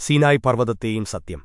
സീനായ് പർവതത്തെയും സത്യം.